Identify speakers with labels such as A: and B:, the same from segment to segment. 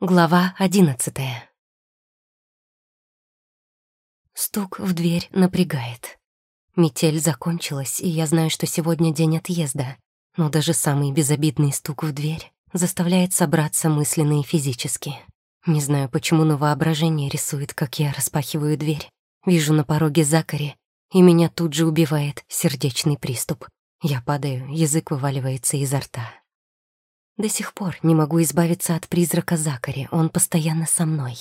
A: Глава одиннадцатая. Стук в дверь напрягает. Метель закончилась, и я знаю, что сегодня день отъезда, но даже самый безобидный стук в дверь заставляет собраться мысленно и физически. Не знаю, почему, но воображение рисует, как я распахиваю дверь, вижу на пороге Закари, и меня тут же убивает сердечный приступ. Я падаю, язык вываливается изо рта. До сих пор не могу избавиться от призрака Закари, он постоянно со мной.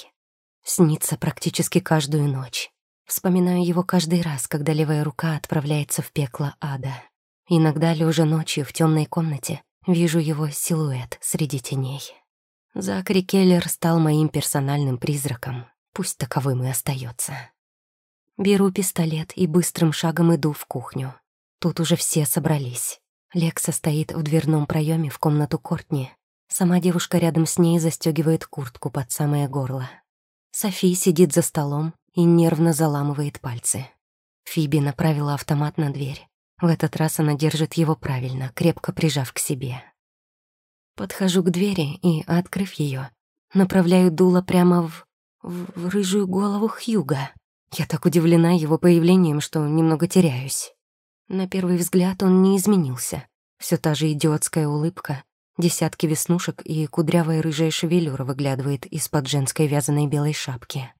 A: Снится практически каждую ночь. Вспоминаю его каждый раз, когда левая рука отправляется в пекло ада. Иногда, лежа ночью в темной комнате, вижу его силуэт среди теней. Закари Келлер стал моим персональным призраком, пусть таковым и остается. Беру пистолет и быстрым шагом иду в кухню. Тут уже все собрались. Лекса стоит в дверном проеме в комнату Кортни. Сама девушка рядом с ней застегивает куртку под самое горло. Софи сидит за столом и нервно заламывает пальцы. Фиби направила автомат на дверь. В этот раз она держит его правильно, крепко прижав к себе. Подхожу к двери и, открыв ее, направляю дуло прямо в... в, рыжую голову Хьюга. Я так удивлена его появлением, что немного теряюсь. На первый взгляд он не изменился. Все та же идиотская улыбка, десятки веснушек и кудрявая рыжая шевелюра выглядывает из-под женской вязаной белой шапки.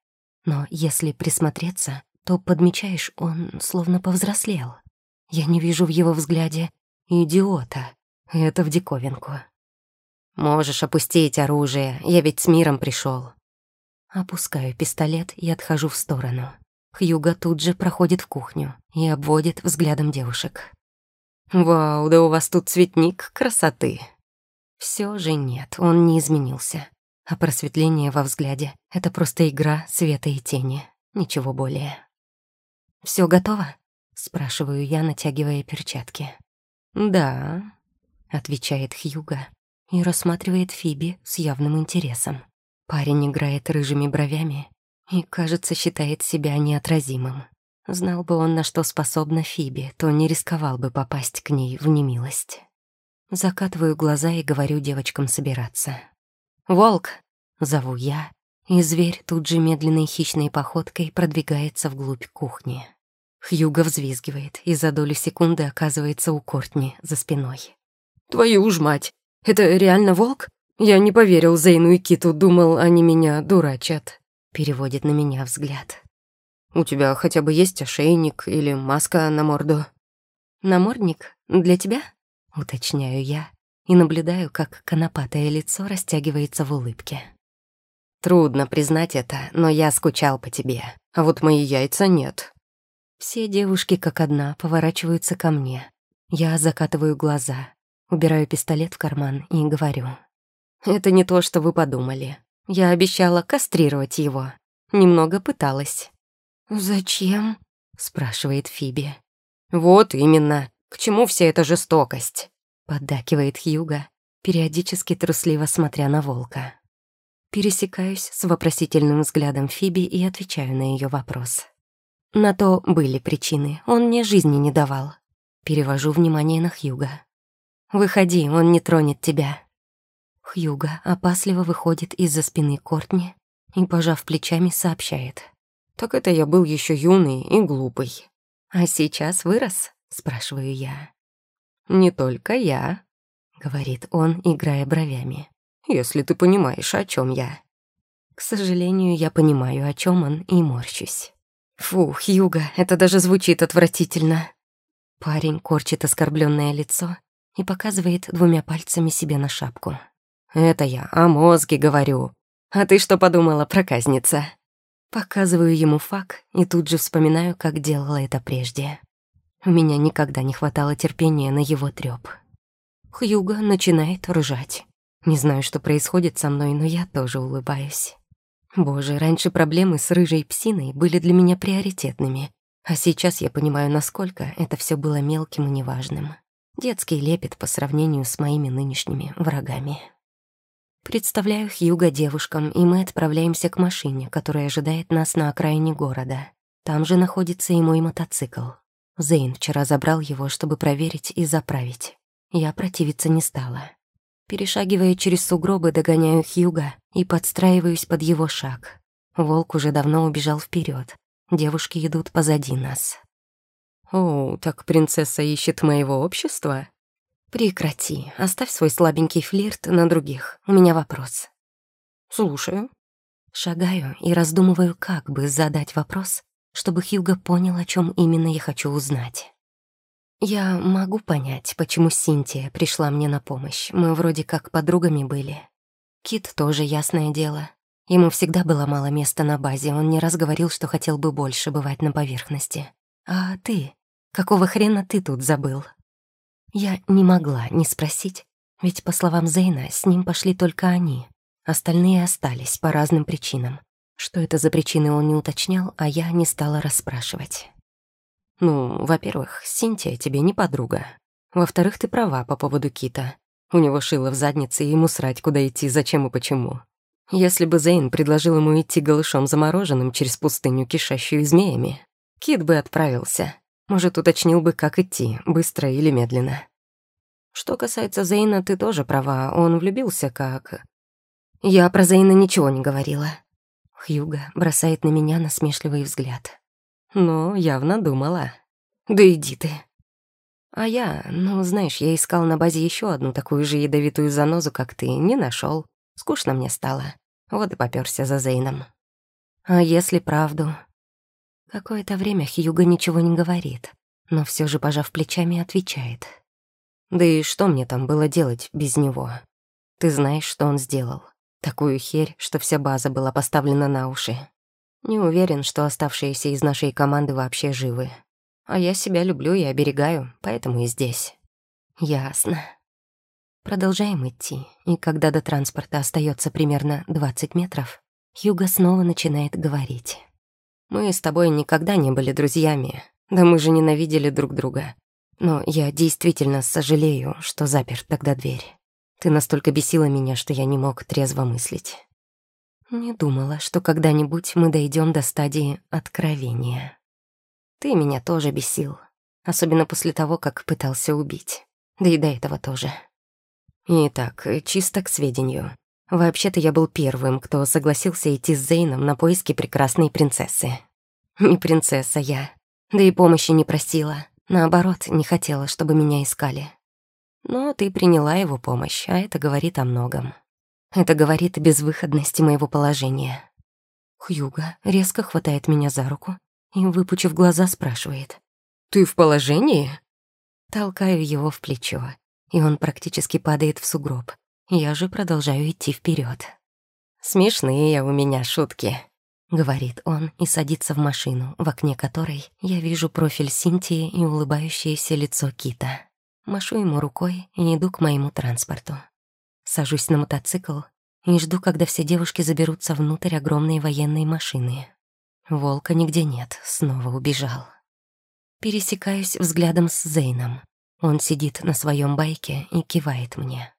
A: Но если присмотреться, то подмечаешь, он словно повзрослел. Я не вижу в его взгляде идиота. Это в диковинку. «Можешь опустить оружие, я ведь с миром пришел. Опускаю пистолет и отхожу в сторону. Хьюга тут же проходит в кухню и обводит взглядом девушек. «Вау, да у вас тут цветник красоты!» Все же нет, он не изменился. А просветление во взгляде — это просто игра света и тени, ничего более. Все готово?» — спрашиваю я, натягивая перчатки. «Да», — отвечает Хьюга и рассматривает Фиби с явным интересом. Парень играет рыжими бровями и, кажется, считает себя неотразимым. Знал бы он, на что способна Фиби, то не рисковал бы попасть к ней в немилость. Закатываю глаза и говорю девочкам собираться. «Волк!» — зову я, и зверь тут же медленной хищной походкой продвигается вглубь кухни. Хьюго взвизгивает и за долю секунды оказывается у Кортни за спиной. «Твою ж мать! Это реально волк? Я не поверил Зейну и Киту, думал, они меня дурачат» переводит на меня взгляд. «У тебя хотя бы есть ошейник или маска на морду?» «Намордник? Для тебя?» — уточняю я и наблюдаю, как конопатое лицо растягивается в улыбке. «Трудно признать это, но я скучал по тебе, а вот мои яйца нет». Все девушки как одна поворачиваются ко мне. Я закатываю глаза, убираю пистолет в карман и говорю. «Это не то, что вы подумали. Я обещала кастрировать его. Немного пыталась. «Зачем?» — спрашивает Фиби. «Вот именно. К чему вся эта жестокость?» — поддакивает Хьюга, периодически трусливо смотря на волка. Пересекаюсь с вопросительным взглядом Фиби и отвечаю на ее вопрос. На то были причины, он мне жизни не давал. Перевожу внимание на Хьюга. «Выходи, он не тронет тебя». Хьюга опасливо выходит из-за спины Кортни и, пожав плечами, сообщает. «Так это я был еще юный и глупый». «А сейчас вырос?» — спрашиваю я. «Не только я», — говорит он, играя бровями. «Если ты понимаешь, о чем я». К сожалению, я понимаю, о чем он, и морщусь. «Фу, Хьюга, это даже звучит отвратительно». Парень корчит оскорбленное лицо и показывает двумя пальцами себе на шапку. «Это я о мозге говорю. А ты что подумала, проказница?» Показываю ему фак и тут же вспоминаю, как делала это прежде. У меня никогда не хватало терпения на его трёп. Хьюго начинает ржать. Не знаю, что происходит со мной, но я тоже улыбаюсь. Боже, раньше проблемы с рыжей псиной были для меня приоритетными, а сейчас я понимаю, насколько это все было мелким и неважным. Детский лепет по сравнению с моими нынешними врагами. Представляю Хьюга девушкам, и мы отправляемся к машине, которая ожидает нас на окраине города. Там же находится и мой мотоцикл. Зейн вчера забрал его, чтобы проверить и заправить. Я противиться не стала. Перешагивая через сугробы, догоняю Хьюга и подстраиваюсь под его шаг. Волк уже давно убежал вперед. Девушки идут позади нас.
B: «О, так принцесса ищет моего общества?»
A: «Прекрати. Оставь свой слабенький флирт на других. У меня вопрос».
B: «Слушаю».
A: Шагаю и раздумываю, как бы задать вопрос, чтобы Хьюго понял, о чем именно я хочу узнать. Я могу понять, почему Синтия пришла мне на помощь. Мы вроде как подругами были. Кит тоже ясное дело. Ему всегда было мало места на базе, он не раз говорил, что хотел бы больше бывать на поверхности. А ты? Какого хрена ты тут забыл? Я не могла не спросить, ведь, по словам Зейна, с ним пошли только они. Остальные остались по разным причинам. Что это за причины он не уточнял, а я не стала расспрашивать.
B: «Ну, во-первых, Синтия тебе не подруга. Во-вторых, ты права по поводу Кита. У него шило в заднице, и ему срать, куда идти, зачем и почему. Если бы Зейн предложил ему идти голышом замороженным через пустыню, кишащую змеями, Кит бы отправился. Может, уточнил бы, как идти, быстро или медленно. Что касается Зейна, ты тоже права, он влюбился как...
A: Я про Зейна ничего не говорила. Хьюга бросает на меня насмешливый взгляд.
B: Но явно думала.
A: Да иди ты. А я, ну, знаешь, я искал на базе еще одну такую же ядовитую занозу, как ты, не нашел. Скучно мне стало. Вот и попёрся за Зейном. А если правду? Какое-то время Хьюга ничего не говорит, но все же, пожав плечами, отвечает. Да и что мне там было делать без него? Ты знаешь, что он сделал. Такую херь, что вся база была поставлена на уши. Не уверен, что оставшиеся из нашей команды вообще живы. А я себя люблю и оберегаю, поэтому и здесь. Ясно. Продолжаем идти, и когда до транспорта остается примерно 20 метров, Хьюго снова начинает говорить. «Мы с тобой никогда не были друзьями, да мы же ненавидели друг друга. Но я действительно сожалею, что запер тогда дверь. Ты настолько бесила меня, что я не мог трезво мыслить. Не думала, что когда-нибудь мы дойдем до стадии откровения. Ты меня тоже бесил, особенно после того, как пытался убить. Да и до этого тоже. Итак, чисто к сведению. Вообще-то я был первым, кто согласился идти с Зейном на поиски прекрасной принцессы. Не принцесса я, да и помощи не просила. Наоборот, не хотела, чтобы меня искали. Но ты приняла его помощь, а это говорит о многом. Это говорит о безвыходности моего положения. Хьюга резко хватает меня за руку и, выпучив глаза, спрашивает. «Ты в положении?» Толкаю его в плечо, и он практически падает в сугроб. Я же продолжаю идти вперед. «Смешные у меня шутки», — говорит он и садится в машину, в окне которой я вижу профиль Синтии и улыбающееся лицо Кита. Машу ему рукой и иду к моему транспорту. Сажусь на мотоцикл и жду, когда все девушки заберутся внутрь огромной военной машины. Волка нигде нет, снова убежал. Пересекаюсь взглядом с Зейном. Он сидит на своем байке и кивает мне.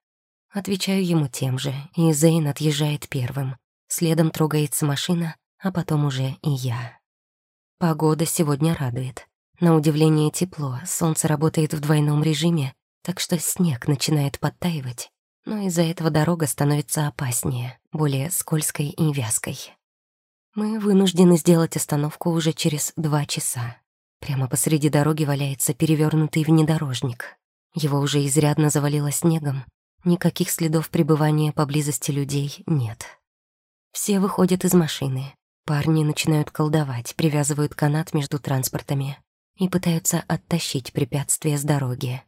A: Отвечаю ему тем же, и Зейн отъезжает первым. Следом трогается машина, а потом уже и я. Погода сегодня радует. На удивление тепло, солнце работает в двойном режиме, так что снег начинает подтаивать, но из-за этого дорога становится опаснее, более скользкой и вязкой. Мы вынуждены сделать остановку уже через два часа. Прямо посреди дороги валяется перевернутый внедорожник. Его уже изрядно завалило снегом, никаких следов пребывания поблизости людей нет. Все выходят из машины. Парни начинают колдовать, привязывают канат между транспортами и пытаются оттащить препятствия с дороги.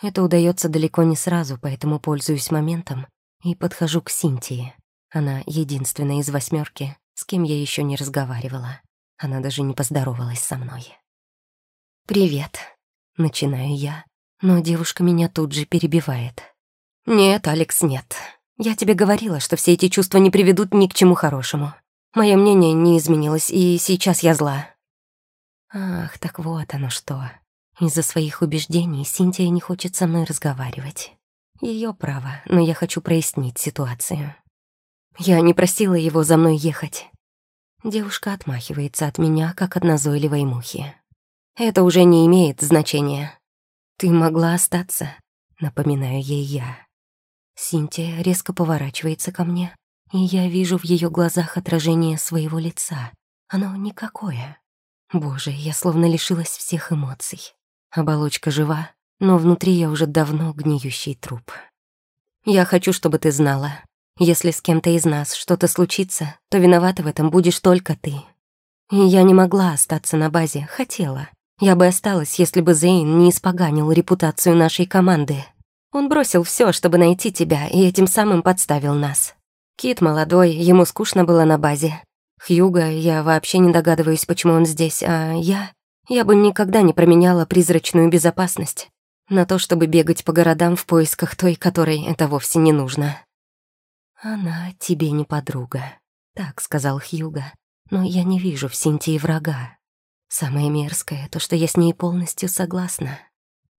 A: Это удается далеко не сразу, поэтому пользуюсь моментом и подхожу к Синтии. Она единственная из восьмерки, с кем я еще не разговаривала. Она даже не поздоровалась со мной. «Привет», — начинаю я, но девушка меня тут же перебивает. «Нет, Алекс, нет. Я тебе говорила, что все эти чувства не приведут ни к чему хорошему. Мое мнение не изменилось, и сейчас я зла». Ах, так вот оно что. Из-за своих убеждений Синтия не хочет со мной разговаривать. Ее право, но я хочу прояснить ситуацию. Я не просила его за мной ехать. Девушка отмахивается от меня, как от назойливой мухи. Это уже не имеет значения. Ты могла остаться, напоминаю ей я. Синтия резко поворачивается ко мне, и я вижу в ее глазах отражение своего лица. Оно никакое. Боже, я словно лишилась всех эмоций. Оболочка жива, но внутри я уже давно гниющий труп. Я хочу, чтобы ты знала, если с кем-то из нас что-то случится, то виновата в этом будешь только ты. И я не могла остаться на базе, хотела. Я бы осталась, если бы Зейн не испоганил репутацию нашей команды. Он бросил все, чтобы найти тебя, и этим самым подставил нас. Кит молодой, ему скучно было на базе. Хьюга, я вообще не догадываюсь, почему он здесь, а я... Я бы никогда не променяла призрачную безопасность на то, чтобы бегать по городам в поисках той, которой это вовсе не нужно. «Она тебе не подруга», — так сказал Хьюга, «но я не вижу в Синтии врага. Самое мерзкое — то, что я с ней полностью согласна.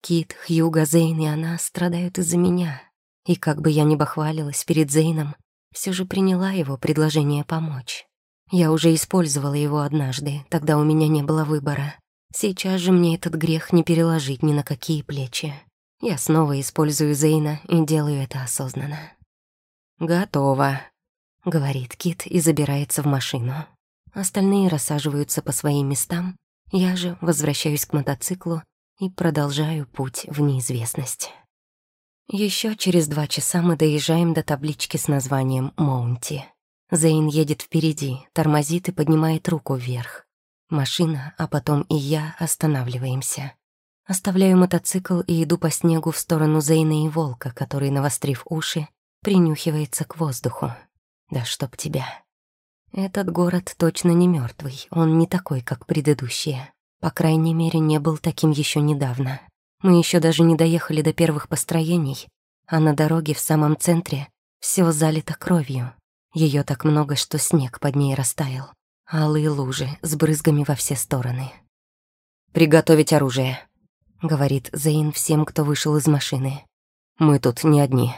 A: Кит, Хьюга, Зейн и она страдают из-за меня. И как бы я ни бахвалилась перед Зейном, все же приняла его предложение помочь. Я уже использовала его однажды, тогда у меня не было выбора. Сейчас же мне этот грех не переложить ни на какие плечи. Я снова использую Зейна и делаю это осознанно. «Готово», — говорит Кит и забирается в машину. Остальные рассаживаются по своим местам, я же возвращаюсь к мотоциклу и продолжаю путь в неизвестность. Еще через два часа мы доезжаем до таблички с названием «Моунти». Зейн едет впереди, тормозит и поднимает руку вверх. Машина, а потом и я останавливаемся. Оставляю мотоцикл и иду по снегу в сторону Зейна и Волка, который, навострив уши, принюхивается к воздуху. Да чтоб тебя. Этот город точно не мертвый, он не такой, как предыдущие. По крайней мере, не был таким еще недавно. Мы еще даже не доехали до первых построений, а на дороге в самом центре все залито кровью. Ее так много, что снег под ней растаял. Алые лужи с брызгами во все стороны.
B: «Приготовить оружие», —
A: говорит Зейн всем, кто вышел из машины.
B: «Мы тут не одни».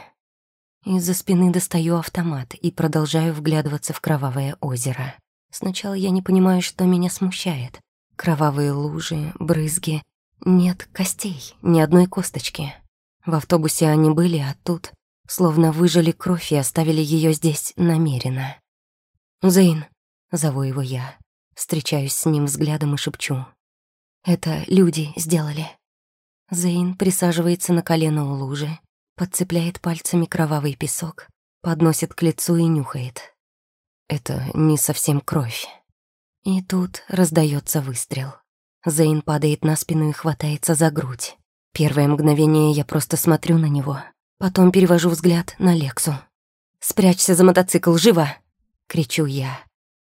A: Из-за спины достаю автомат и продолжаю вглядываться в кровавое озеро. Сначала я не понимаю, что меня смущает. Кровавые лужи, брызги. Нет костей, ни одной косточки. В автобусе они были, а тут словно выжали кровь и оставили ее здесь намеренно. «Зейн», — зову его я, встречаюсь с ним взглядом и шепчу. «Это люди сделали». Зейн присаживается на колено у лужи, подцепляет пальцами кровавый песок, подносит к лицу и нюхает.
B: Это не совсем кровь.
A: И тут раздается выстрел. Зейн падает на спину и хватается за грудь. Первое мгновение я просто смотрю на него, потом перевожу взгляд на Лексу. «Спрячься за мотоцикл, живо!» — кричу я.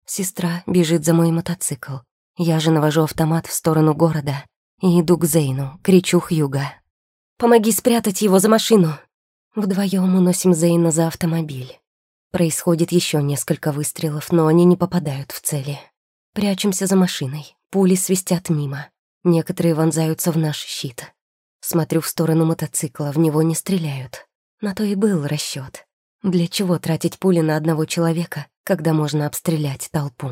A: Сестра бежит за мой мотоцикл. Я же навожу автомат в сторону города и иду к Зейну, кричу Хьюга. «Помоги спрятать его за машину!» Вдвоем уносим Зейна за автомобиль. Происходит еще несколько выстрелов, но они не попадают в цели. Прячемся за машиной. Пули свистят мимо. Некоторые вонзаются в наш щит. Смотрю в сторону мотоцикла, в него не стреляют. На то и был расчет. Для чего тратить пули на одного человека, когда можно обстрелять толпу?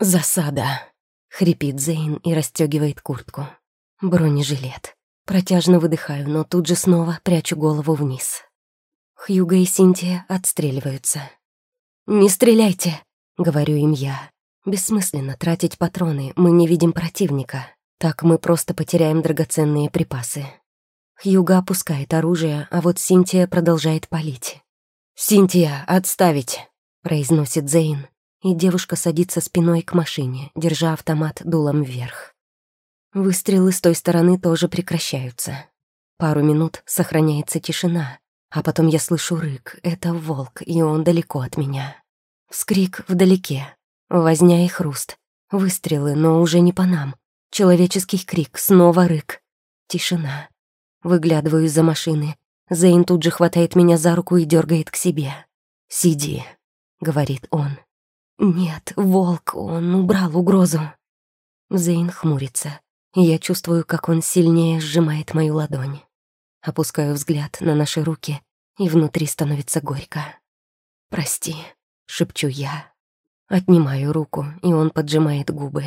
A: «Засада!» — хрипит Зейн и расстегивает куртку. Бронежилет. Протяжно выдыхаю, но тут же снова прячу голову вниз. Хьюга и Синтия отстреливаются. «Не стреляйте!» — говорю им я. Бессмысленно тратить патроны, мы не видим противника. Так мы просто потеряем драгоценные припасы. Хьюга опускает оружие, а вот Синтия продолжает палить. «Синтия, отставить!» — произносит Зейн, и девушка садится спиной к машине, держа автомат дулом вверх. Выстрелы с той стороны тоже прекращаются. Пару минут сохраняется тишина, а потом я слышу рык. Это волк, и он далеко от меня. Вскрик вдалеке. Возня и хруст. Выстрелы, но уже не по нам. Человеческий крик, снова рык. Тишина. Выглядываю из-за машины. Зейн тут же хватает меня за руку и дергает к себе. «Сиди», — говорит он. «Нет, волк, он убрал угрозу». Зейн хмурится. Я чувствую, как он сильнее сжимает мою ладонь. Опускаю взгляд на наши руки, и внутри становится горько. «Прости», — шепчу я. Отнимаю руку, и он поджимает губы.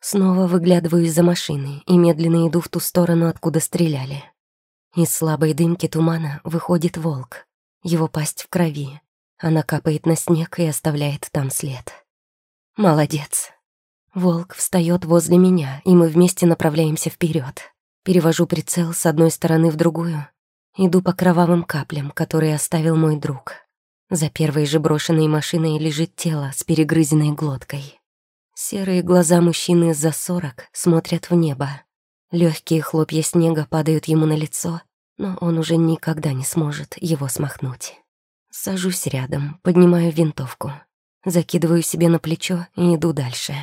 A: Снова выглядываю из-за машины и медленно иду в ту сторону, откуда стреляли. Из слабой дымки тумана выходит волк. Его пасть в крови. Она капает на снег и оставляет там след. Молодец. Волк встает возле меня, и мы вместе направляемся вперед. Перевожу прицел с одной стороны в другую. Иду по кровавым каплям, которые оставил мой друг. За первой же брошенной машиной лежит тело с перегрызенной глоткой. Серые глаза мужчины за сорок смотрят в небо. Легкие хлопья снега падают ему на лицо, но он уже никогда не сможет его смахнуть. Сажусь рядом, поднимаю винтовку. Закидываю себе на плечо и иду дальше.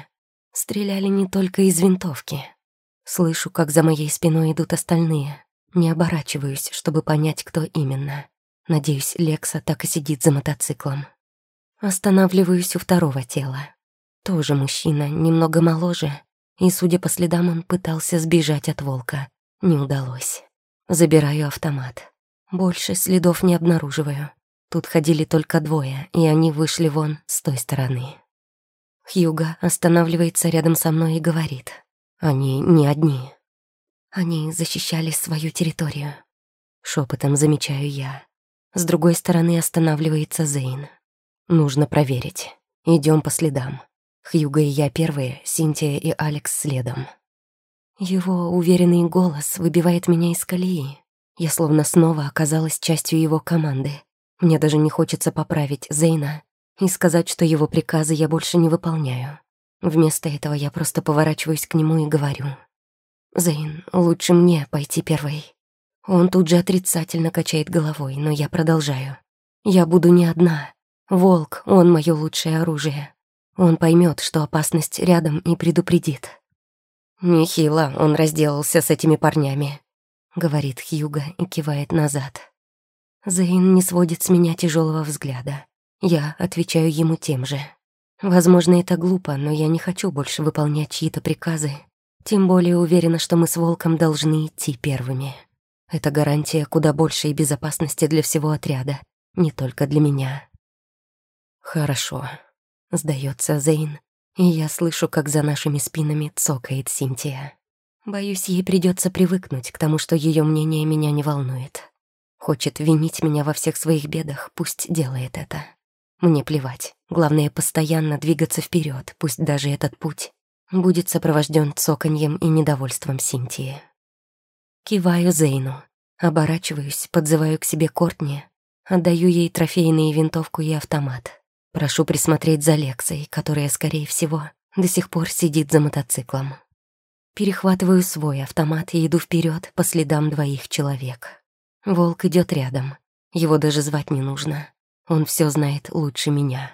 A: Стреляли не только из винтовки. Слышу, как за моей спиной идут остальные. Не оборачиваюсь, чтобы понять, кто именно. Надеюсь, Лекса так и сидит за мотоциклом. Останавливаюсь у второго тела. Тоже мужчина, немного моложе, и, судя по следам, он пытался сбежать от волка. Не удалось. Забираю автомат. Больше следов не обнаруживаю. Тут ходили только двое, и они вышли вон с той стороны. Хьюга останавливается рядом со мной и говорит. Они не одни. Они защищали свою территорию. Шепотом замечаю я. С другой стороны останавливается Зейн. Нужно проверить. Идем по следам. Хьюга и я первые, Синтия и Алекс следом. Его уверенный голос выбивает меня из колеи. Я словно снова оказалась частью его команды. Мне даже не хочется поправить Зейна и сказать, что его приказы я больше не выполняю. Вместо этого я просто поворачиваюсь к нему и говорю. «Зейн, лучше мне пойти первой». Он тут же отрицательно качает головой, но я продолжаю. «Я буду не одна. Волк, он мое лучшее оружие. Он поймет, что опасность рядом и предупредит». «Нехило он разделался с этими парнями», — говорит Хьюга и кивает назад. Зейн не сводит с меня тяжелого взгляда. Я отвечаю ему тем же. Возможно, это глупо, но я не хочу больше выполнять чьи-то приказы. Тем более уверена, что мы с Волком должны идти первыми. Это гарантия куда большей безопасности для всего отряда, не только для меня. «Хорошо», — сдается Зейн, и я слышу, как за нашими спинами цокает Синтия. Боюсь, ей придется привыкнуть к тому, что ее мнение меня не волнует. Хочет винить меня во всех своих бедах, пусть делает это. Мне плевать. Главное, постоянно двигаться вперед, пусть даже этот путь будет сопровожден цоканьем и недовольством Синтии. Киваю Зейну, оборачиваюсь, подзываю к себе Кортни, отдаю ей трофейные винтовку и автомат. Прошу присмотреть за Лексой, которая, скорее всего, до сих пор сидит за мотоциклом. Перехватываю свой автомат и иду вперед по следам двоих человек. Волк идет рядом. Его даже звать не нужно. Он все знает лучше меня.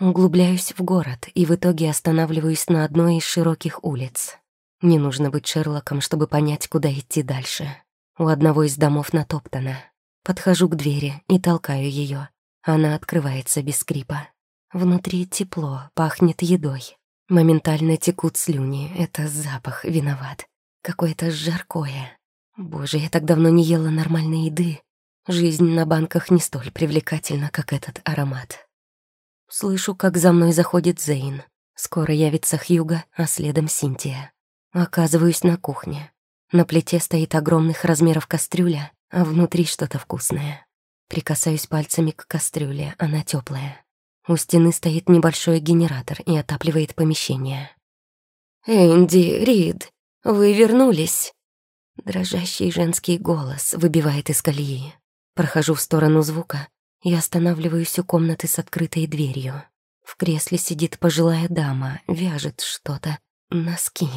A: Углубляюсь в город и в итоге останавливаюсь на одной из широких улиц. Не нужно быть Шерлоком, чтобы понять, куда идти дальше. У одного из домов натоптано. Подхожу к двери и толкаю ее. Она открывается без скрипа. Внутри тепло, пахнет едой. Моментально текут слюни. Это запах виноват. Какое-то жаркое. Боже, я так давно не ела нормальной еды. Жизнь на банках не столь привлекательна, как этот аромат. Слышу, как за мной заходит Зейн. Скоро явится Хьюга, а следом Синтия. Оказываюсь на кухне. На плите стоит огромных размеров кастрюля, а внутри что-то вкусное. Прикасаюсь пальцами к кастрюле, она теплая. У стены стоит небольшой генератор и отапливает помещение. «Энди, Рид, вы вернулись!» Дрожащий женский голос выбивает из колеи. Прохожу в сторону звука и останавливаюсь у комнаты с открытой дверью. В кресле сидит пожилая дама, вяжет что-то. Носки.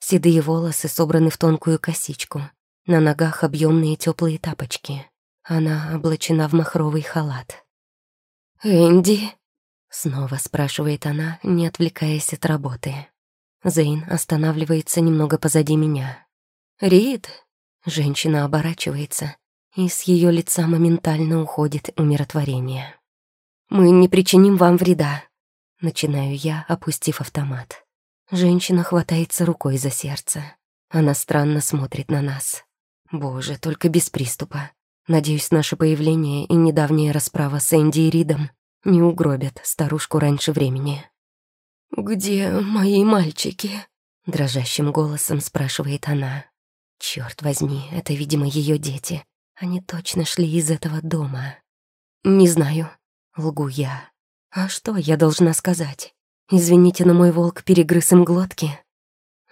A: Седые волосы собраны в тонкую косичку. На ногах объемные теплые тапочки. Она облачена в махровый халат. «Энди?» — снова спрашивает она, не отвлекаясь от работы. Зейн останавливается немного позади меня. «Рид?» Женщина оборачивается, и с ее лица моментально уходит умиротворение. «Мы не причиним вам вреда», — начинаю я, опустив автомат. Женщина хватается рукой за сердце. Она странно смотрит на нас. Боже, только без приступа. Надеюсь, наше появление и недавняя расправа с Энди и Ридом не угробят старушку раньше времени. «Где мои мальчики?» — дрожащим голосом спрашивает она. Черт возьми, это, видимо, ее дети. Они точно шли из этого дома. Не знаю, лгу я. А что я должна сказать? Извините, но мой волк перегрыз им глотки.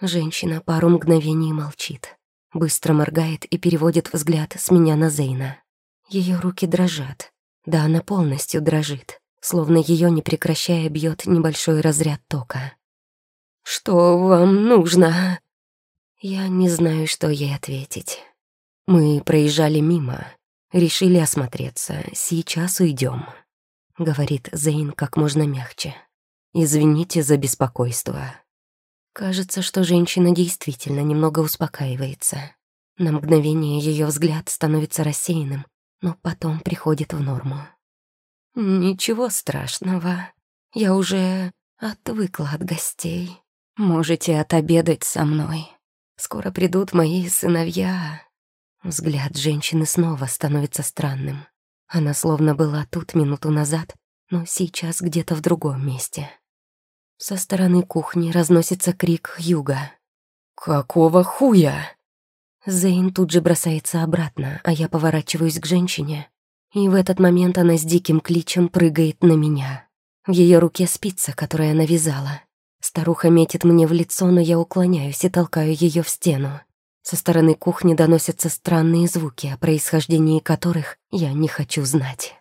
A: Женщина пару мгновений молчит, быстро моргает и переводит взгляд с меня на Зейна. Ее руки дрожат. Да, она полностью дрожит, словно ее не прекращая бьет небольшой разряд тока. «Что вам нужно?» Я не знаю, что ей ответить. Мы проезжали мимо, решили осмотреться. Сейчас уйдем, говорит Зейн как можно мягче. Извините за беспокойство. Кажется, что женщина действительно немного успокаивается. На мгновение ее взгляд становится рассеянным, но потом приходит в норму. «Ничего страшного. Я уже отвыкла от гостей. Можете отобедать со мной. Скоро придут мои сыновья». Взгляд женщины снова становится странным. Она словно была тут минуту назад, но сейчас где-то в другом месте. Со стороны кухни разносится крик Юга. «Какого хуя?» Зейн тут же бросается обратно, а я поворачиваюсь к женщине. И в этот момент она с диким кличем прыгает на меня. В ее руке спица, которую она вязала. Старуха метит мне в лицо, но я уклоняюсь и толкаю ее в стену. Со стороны кухни доносятся странные звуки, о происхождении которых я не хочу знать.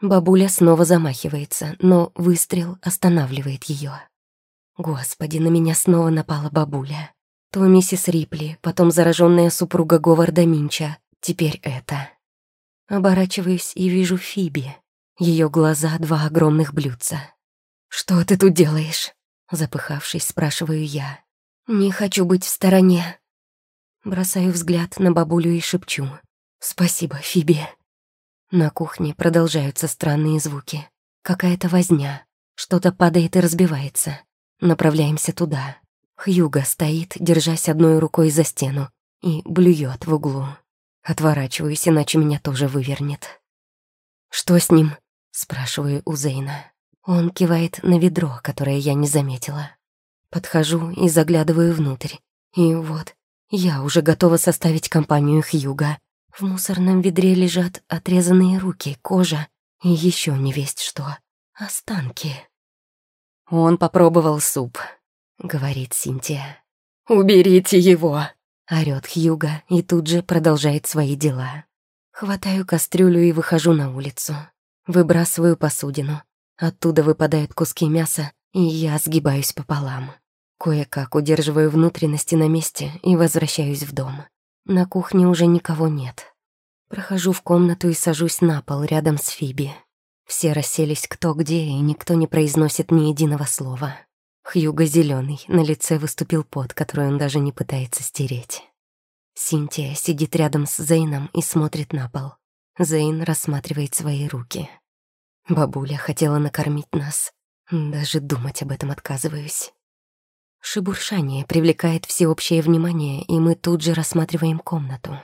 A: Бабуля снова замахивается, но выстрел останавливает ее. Господи, на меня снова напала бабуля. То миссис Рипли, потом зараженная супруга Говарда Минча, теперь это. Оборачиваюсь и вижу Фиби. Ее глаза — два огромных блюдца. «Что ты тут делаешь?» Запыхавшись, спрашиваю я. «Не хочу быть в стороне». Бросаю взгляд на бабулю и шепчу. «Спасибо, Фиби». На кухне продолжаются странные звуки. Какая-то возня. Что-то падает и разбивается. Направляемся туда. Хьюга стоит, держась одной рукой за стену, и блюет в углу. Отворачиваюсь, иначе меня тоже вывернет. «Что с ним?» — спрашиваю у Зейна. Он кивает на ведро, которое я не заметила. Подхожу и заглядываю внутрь. И вот, я уже готова составить компанию Хьюга. В мусорном ведре лежат отрезанные руки, кожа и еще не весть что. Останки. Он попробовал суп, говорит Синтия. «Уберите его!» — орёт Хьюга и тут же продолжает свои дела. Хватаю кастрюлю и выхожу на улицу. Выбрасываю посудину, Оттуда выпадают куски мяса, и я сгибаюсь пополам. Кое-как удерживаю внутренности на месте и возвращаюсь в дом. На кухне уже никого нет. Прохожу в комнату и сажусь на пол рядом с Фиби. Все расселись кто где, и никто не произносит ни единого слова. Хьюго зеленый, на лице выступил пот, который он даже не пытается стереть. Синтия сидит рядом с Зейном и смотрит на пол. Зейн рассматривает свои руки. Бабуля хотела накормить нас. Даже думать об этом отказываюсь. Шебуршание привлекает всеобщее внимание, и мы тут же рассматриваем комнату.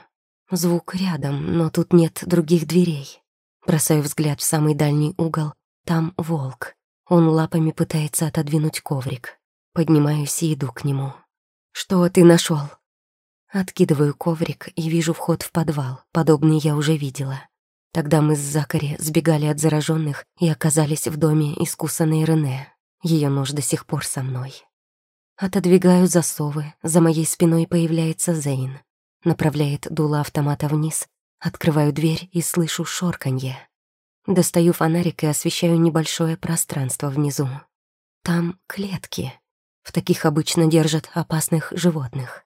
A: Звук рядом, но тут нет других дверей. Бросаю взгляд в самый дальний угол. Там волк. Он лапами пытается отодвинуть коврик. Поднимаюсь и иду к нему. «Что ты нашел? Откидываю коврик и вижу вход в подвал. Подобный я уже видела. Тогда мы с Закари сбегали от зараженных и оказались в доме искусанной Рене. Ее нож до сих пор со мной. Отодвигаю засовы, за моей спиной появляется Зейн. Направляет дуло автомата вниз, открываю дверь и слышу шорканье. Достаю фонарик и освещаю небольшое пространство внизу. Там клетки. В таких обычно держат опасных животных.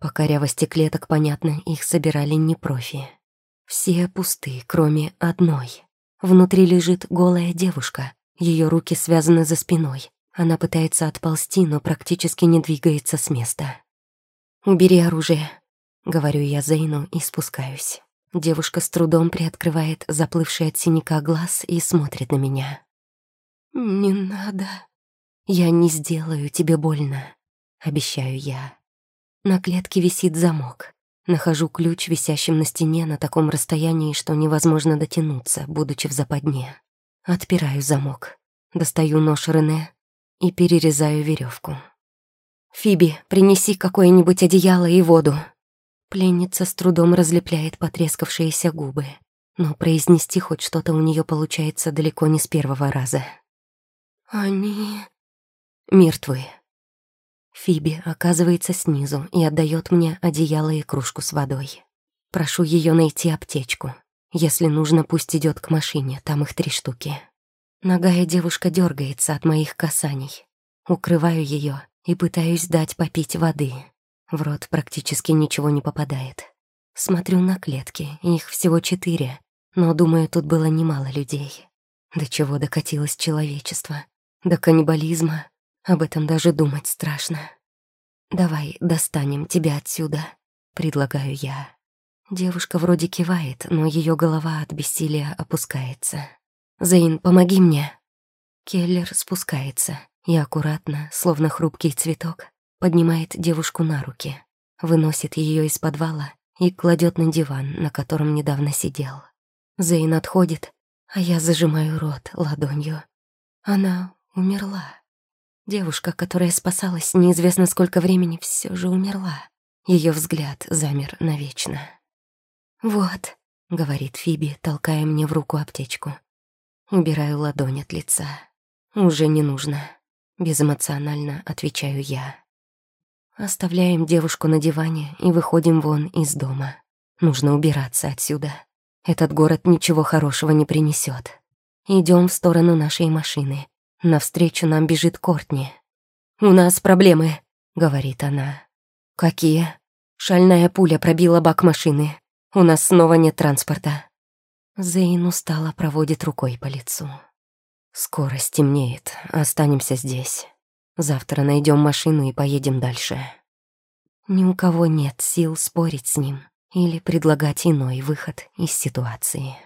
A: По корявости клеток, понятно, их собирали не профи. Все пусты, кроме одной. Внутри лежит голая девушка. Ее руки связаны за спиной. Она пытается отползти, но практически не двигается с места. «Убери оружие», — говорю я Зейну и спускаюсь. Девушка с трудом приоткрывает заплывший от синяка глаз и смотрит на меня. «Не надо». «Я не сделаю тебе больно», — обещаю я. На клетке висит замок. Нахожу ключ, висящим на стене на таком расстоянии, что невозможно дотянуться, будучи в западне. Отпираю замок, достаю нож Рене и перерезаю веревку. «Фиби, принеси какое-нибудь одеяло и воду». Пленница с трудом разлепляет потрескавшиеся губы, но произнести хоть что-то у нее получается далеко не с первого раза. «Они...» «Мертвы». Фиби оказывается снизу и отдает мне одеяло и кружку с водой. Прошу ее найти аптечку. Если нужно, пусть идет к машине, там их три штуки. Ногая девушка дергается от моих касаний. Укрываю ее и пытаюсь дать попить воды. В рот практически ничего не попадает. Смотрю на клетки, их всего четыре, но, думаю, тут было немало людей. До чего докатилось человечество? До каннибализма? Об этом даже думать страшно. «Давай достанем тебя отсюда», — предлагаю я. Девушка вроде кивает, но ее голова от бессилия опускается. «Зейн, помоги мне!» Келлер спускается и аккуратно, словно хрупкий цветок, поднимает девушку на руки, выносит ее из подвала и кладет на диван, на котором недавно сидел. Зейн отходит, а я зажимаю рот ладонью. Она умерла. Девушка, которая спасалась неизвестно сколько времени, все же умерла. Ее взгляд замер навечно. «Вот», — говорит Фиби, толкая мне в руку аптечку. Убираю ладонь от лица. «Уже не нужно», — безэмоционально отвечаю я. Оставляем девушку на диване и выходим вон из дома. Нужно убираться отсюда. Этот город ничего хорошего не принесет. Идем в сторону нашей машины. Навстречу нам бежит Кортни. «У нас проблемы», — говорит она. «Какие?» Шальная пуля пробила бак машины. У нас снова нет транспорта. Зейн устало проводит рукой по лицу. Скоро стемнеет, останемся здесь. Завтра найдем машину и поедем дальше. Ни у кого нет сил спорить с ним или предлагать иной выход из ситуации.